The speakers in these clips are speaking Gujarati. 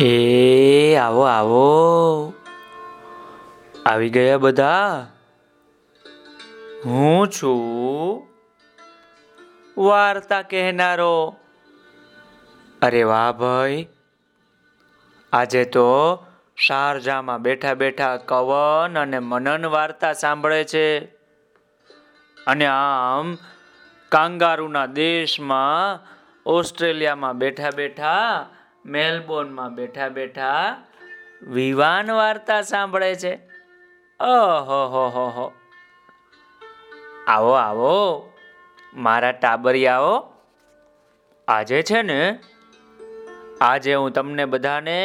એ, આવો આવો. આવી ગયા બધા? હું છું વાર્તા કહેનારો. અરે વાહ ભાઈ. આજે તો શારજામાં બેઠા બેઠા કવન અને મનન વાર્તા સાંભળે છે. અને આમ કાંગારુના દેશમાં ઓસ્ટ્રેલિયામાં બેઠા બેઠા મેલબોર્નમાં બેઠા બેઠા વિવાન વાર્તા સાંભળે છે. ઓહો આવો આવો. મારા ટાબરિયાઓ, આજે છે ને આજે હું તમને બધાને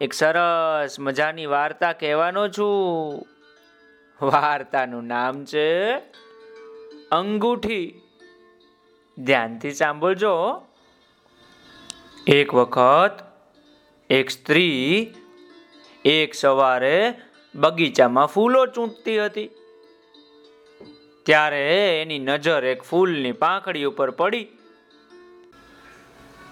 એક સરસ મજાની વાર્તા કહેવાનો છું. વાર્તાનું નામ છે અંગૂઠી. ધ્યાનથી સાંભળજો. એક વખત, એક સ્ત્રી, એક સવારે બગીચામાં ફૂલો ચૂંટતી હતી. ત્યારે એની નજર એક ફૂલની પાંખડી ઉપર પડી.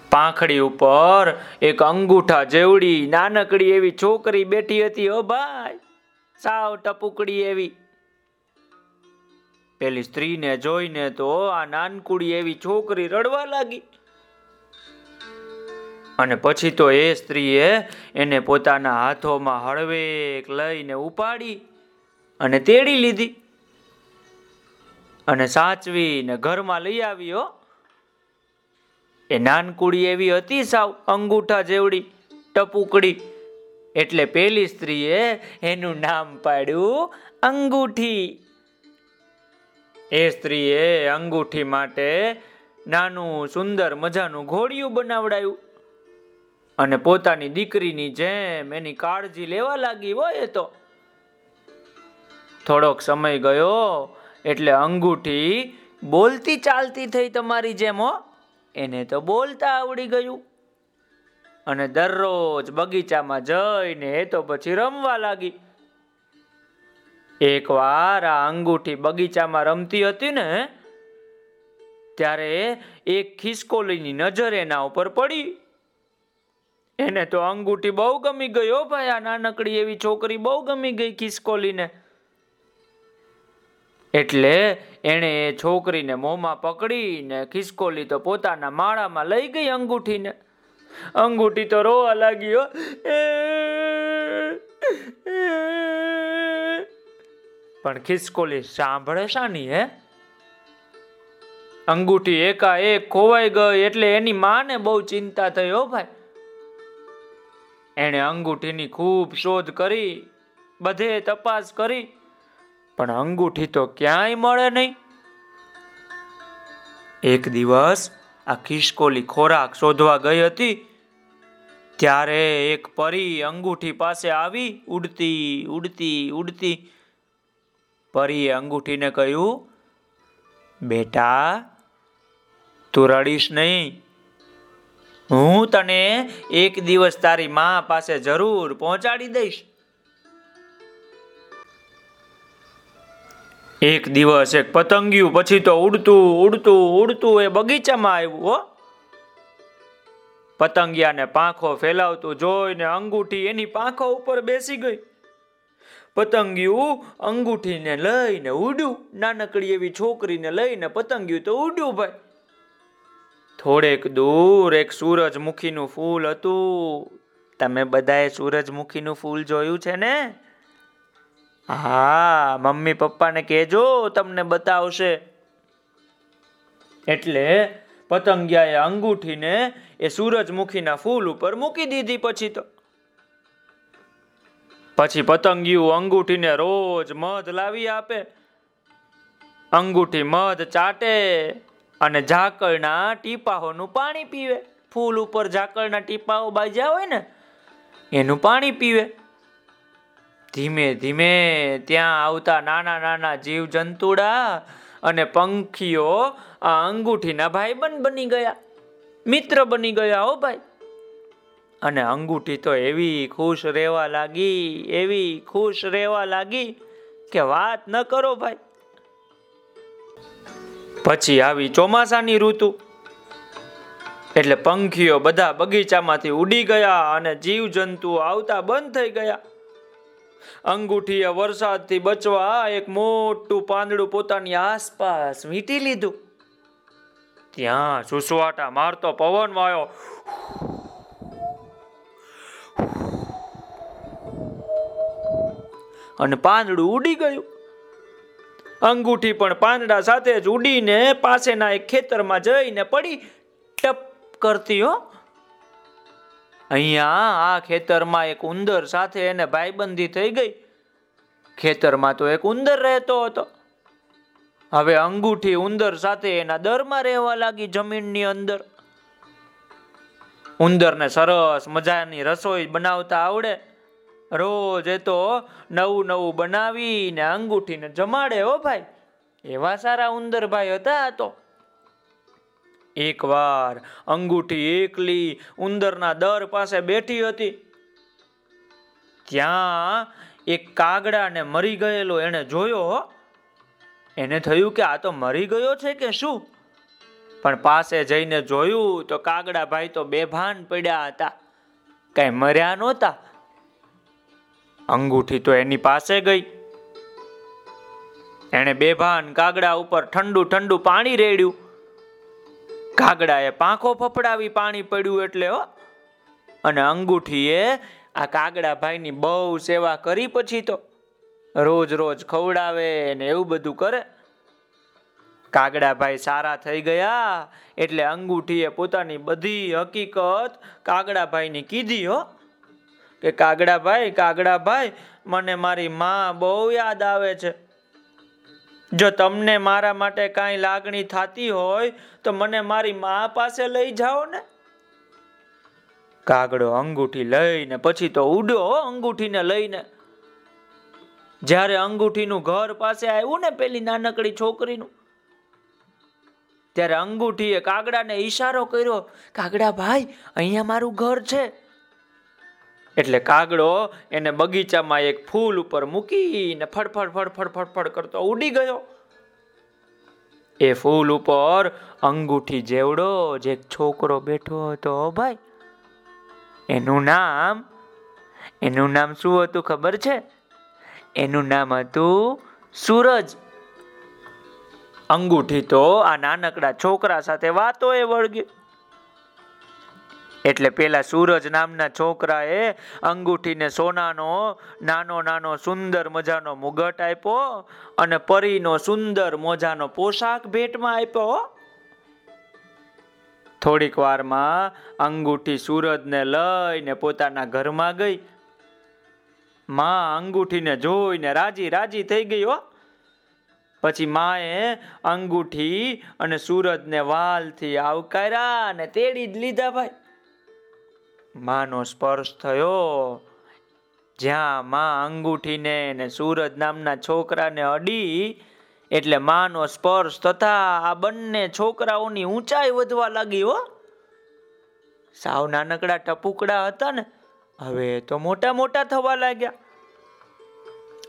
પાંખડી ઉપર એક અંગૂઠા જેવડી નાનકડી એવી છોકરી બેઠી હતી, ઓ ભાઈ, સાવ ટપુકડી એવી. પેલી સ્ત્રીને જોઈને તો આ નાનકુડી એવી છોકરી રડવા લાગી. અને પછી તો એ સ્ત્રીએ એને પોતાના હાથોમાં હળવેક લઈને ઉપાડી અને તેડી લીધી. અને સાચવીને ઘરમાં લઈ આવ્યો એ નાનકુડી એવી હતી સાવ, અંગૂઠા જેવડી, ટપુકડી. એટલે પેલી સ્ત્રીએ એનું નામ પાડ્યું અંગૂઠી. એ સ્ત્રીએ અંગૂઠી માટે નાનું સુંદર મજાનું ઘોડિયું બનાવડાયું. અને પોતાની દીકરીની જેમ એની કાળજી લેવા લાગી હોય તો. થોડોક સમય ગયો એટલે અંગૂઠી બોલતી ચાલતી થઈ તમારી જેમ હો. એને તો બોલતા આવડી ગયું. અને દરરોજ બગીચામાં જઈને એ તો પછી રમવા લાગી. એકવાર આ અંગૂઠી બગીચામાં રમતી હતી ને, ત્યારે એક ખિસકોલીની નજર એના ઉપર પડી. એને તો અંગૂઠી બહુ ગમી ગયો ભાઈ, આ નાનકડી એવી છોકરી બહુ ગમી ગઈ ખિસકોલીને. એટલે એણે એ છોકરીને મોંમાં પકડીને ખિસકોલી તો પોતાના માળામાં લઈ ગઈ અંગૂઠીને. અંગૂઠી તો રોવા લાગ્યો પણ ખિસકોલી સાંભળે શાની હે? અંગૂઠી એકાએક ખોવાઈ ગઈ એટલે એની માને બહુ ચિંતા થઈ હો ભાઈ. એણે અંગૂઠીની ખૂબ શોધ કરી, બધે તપાસ કરી, પણ અંગૂઠી તો ક્યાંય મળે નહીં. એક દિવસ આ ખિસકોલી ખોરાક શોધવા ગઈ હતી, ત્યારે એક પરી અંગૂઠી પાસે આવી, ઉડતી ઉડતી ઉડતી. પરીએ અંગૂઠીને કહ્યું, બેટા, તું રડીશ નહીં. હું તને એક દિવસ તારી મા પાસે જરૂર પહોંચાડી દઈશ. એક દિવસ એક પતંગિયું, પછી તો ઉડતું ઉડતું ઉડતું એ બગીચામાં આવ્યું, હો. પતંગિયાને પાંખો ફેલાવતું જોઈને અંગૂઠી એની પાંખો ઉપર બેસી ગઈ. પતંગિયું અંગૂઠીને લઈને ઉડ્યું. નાનકડી એવી છોકરીને લઈને પતંગિયું તો ઉડ્યું ભાઈ. થોડેક દૂર એક સૂરજમુખીનું ફૂલ હતું. તમે બધાએ સૂરજમુખીનું ફૂલ જોયું છે ને? હા, મમ્મી પપ્પાને કહેજો, તમને બતાવશે. એટલે પતંગિયાએ અંગૂઠીને એ સૂરજમુખીના ફૂલ ઉપર મૂકી દીધી પછી તો. પછી પતંગિયું અંગૂઠીને રોજ મધ લાવી આપે. અંગૂઠી મધ ચાટે. અને ઝાકળના ટીપાઓનું પાણી પીવે. ફૂલ ઉપર ઝાકળના ટીપાઓ બાજ્યા હોય ને, એનું પાણી પીવે. ધીમે ધીમે ત્યાં આવતા નાના નાના જીવ જંતુડા અને પંખીઓ આ અંગૂઠીના ભાઈબંધ બની ગયા. મિત્ર બની ગયા હો ભાઈ. અને અંગૂઠી તો એવી ખુશ રહેવા લાગી, એવી ખુશ રહેવા લાગી કે વાત ન કરો ભાઈ. પછી આવી ચોમાસાની ઋતુ. એટલે પંખીઓ બધા બગીચામાંથી ઉડી ગયા અને જીવજંતુઓ આવતા બંધ થઈ ગયા. અંગુઠીએ વરસાદથી બચવા એક મોટું પાંદડું પોતાની આસપાસ વીંટી લીધું. ત્યાં સુસવાટા મારતો પવન વાયો. અને પાંદડું ઉડી ગયું. અંગૂઠી પણ પાંદડા સાથે જ ઉડીને પાસેના એક ખેતરમાં જઈને પડી ટપ કરતી હો. અહીંયા આ ખેતરમાં એક ઉંદર સાથે એને ભાઈબંધી થઈ ગઈ. ખેતરમાં તો એક ઉંદર રહેતો હતો. હવે અંગૂઠી ઉંદર સાથે એના દરમાં રહેવા લાગી જમીનની અંદર. ઉંદરને સરસ મજાની રસોઈ બનાવતા આવડે. રોજ એ તો નવું નવું બનાવીને અંગૂઠીને જમાડે હો ભાઈ. એવા સારા ઉંદર ભાઈ હતા તો. એકવાર અંગૂઠી એકલી ઉંદરના દર પાસે બેઠી હતી. ત્યાં એક કાગડાને મરી ગયેલો એને જોયો એને થયું કે આ તો મરી ગયો છે કે શું? પણ પાસે જઈને જોયું તો કાગડા ભાઈ તો બેભાન પડ્યા હતા. કઈ મર્યા નહોતા. અંગૂઠી તો એની પાસે ગઈ. એણે બેભાન કાગડા ઉપર ઠંડુ ઠંડુ પાણી રેડ્યું. કાગડાએ પાંખો ફફડાવી પાણી પડ્યું એટલે અને અંગૂઠીએ આ કાગડા ભાઈની બહુ સેવા કરી પછી તો રોજ રોજ ખવડાવે ને એવું બધું કરે. કાગડાભાઈ સારા થઈ ગયા એટલે અંગૂઠીએ પોતાની બધી હકીકત કાગડાભાઈની કીધી હો. કે કાગડાભાઈ કાગડાભાઈ મને મારી માં બહુ યાદ આવે છે. જો તમને મારા માટે કાંઈ લાગણી થતી હોય, તો મને મારી મા પાસે લઈ જાઓ ને. કાગડો અંગૂઠી લઈને, પછી તો ઉડ્યો અંગૂઠીને લઈને. જ્યારે અંગૂઠીનું ઘર પાસે આવ્યું ને પેલી નાનકડી છોકરીનું, ત્યારે અંગૂઠીએ કાગડાને ઈશારો કર્યો, કાગડા ભાઈ, અહીંયા મારું ઘર છે. એટલે કાગડો એને બગીચામાં એક ફૂલ ઉપર મૂકીને ફડફડ ફડફડ ફડફડ કરતો ઉડી ગયો. એ ફૂલ ઉપર અંગૂઠી જેવડો જે છોકરો બેઠો હતો ભાઈ. એનું નામ એનું નામ શું હતું ખબર છે? એનું નામ હતું સૂરજ. અંગૂઠી તો આ નાનકડા છોકરા સાથે વાતો એ વળગી એટલે પેલા સૂરજ નામના છોકરાએ અંગૂઠીને સોનાનો, નાનો નાનો, સુંદર મજાનો મુગટ આપ્યો અને પરીનો સુંદર મોજાનો પોશાક ભેટમાં આપ્યો થોડીક વારમાં અંગૂઠી સૂરજને લઈને પોતાના ઘરમાં ગઈ. માં અંગૂઠીને જોઈને રાજી રાજી થઈ ગઈ પછી માએ અંગૂઠી અને સૂરજને વાલથી આવકાર્યા અને તેડી જ લીધા ભાઈ. માનો સ્પર્શ થયો. જ્યાં માં અંગૂઠીને ને નામના છોકરાને અડી, એટલે માનો સ્પર્શ તથા આ બંને છોકરાઓની ઊંચાઈ વધવા લાગી હો. સાવ નાનકડા ટપુકડા હતા ને, હવે તો મોટા મોટા થવા લાગ્યા.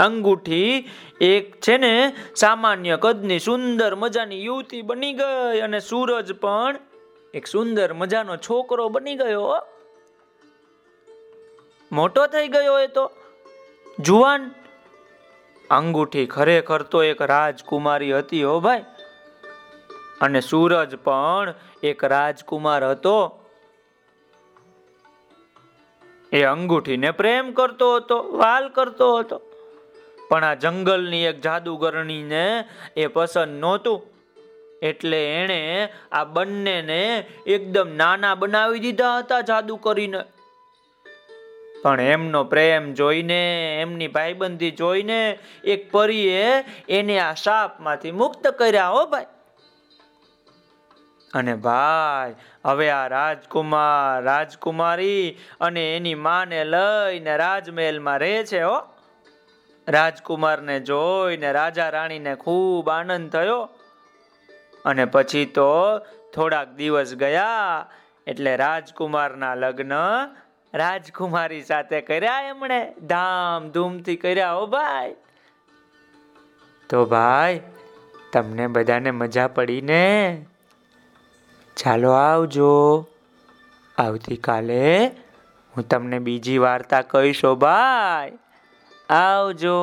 અંગૂઠી એક છે ને સામાન્ય કદની સુંદર મજાની યુવતી બની ગઈ અને સૂરજ પણ એક સુંદર મજાનો છોકરો બની ગયો મોટો થઈ ગયો એ તો? જુવાન, અંગૂઠી ખરેખર તો એક રાજકુમારી હતી હો ભાઈ. અને સૂરજ પણ એક રાજકુમાર હતો. એ અંગૂઠીને પ્રેમ કરતો હતો, વાલ કરતો હતો. પણ આ જંગલની એક જાદુગરણીને એ પસંદ નહોતું. એટલે એણે આ બંનેને એકદમ નાના બનાવી દીધા હતા જાદુ કરીને પણ એમનો પ્રેમ જોઈને, એમની ભાઈબંધી જોઈને એક પરીએ એને આ શાપમાંથી મુક્ત કર્યા હો ભાઈ. અને ભાઈ, હવે આ રાજકુમાર, રાજકુમારી અને એની માને લઈને રાજમહેલમાં રહે છે હો. રાજકુમારને જોઈને રાજા રાણીને ખૂબ આનંદ થયો. અને પછી તો થોડાક દિવસ ગયા એટલે રાજકુમારના લગ્ન રાજકુમારી સાથે કર્યા એમણે, ધામધૂમથી કર્યા. હો ભાઈ. તો ભાઈ, તમને બધાને મજા પડી ને ચાલો આવજો. આવતીકાલે હું તમને બીજી વાર્તા કહીશો ભાઈ. આવજો.